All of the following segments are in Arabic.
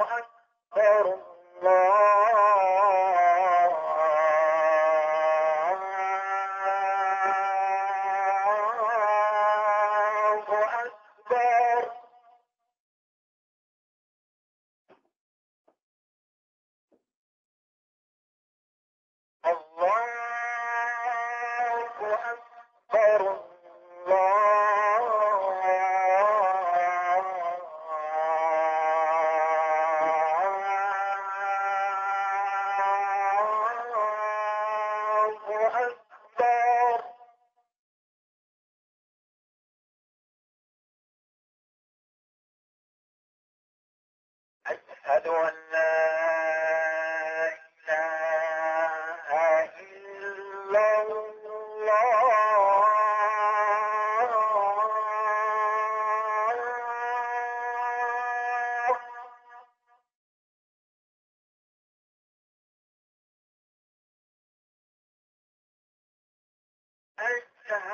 أكبر الله. أكبر أشهد أن لا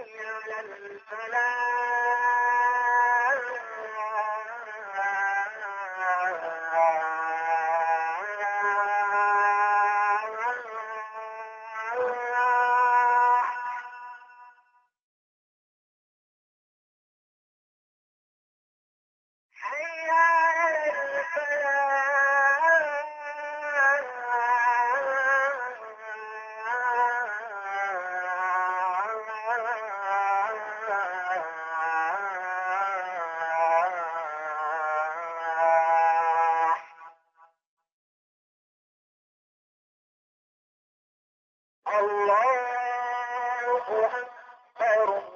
على الفلاح حي على الفلاح الله أكبر.